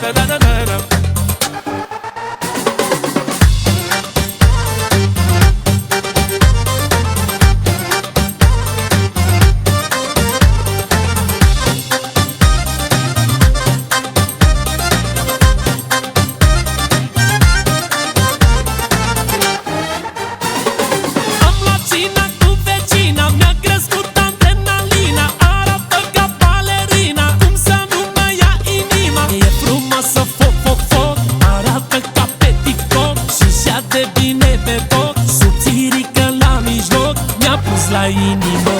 da da da da 爱与你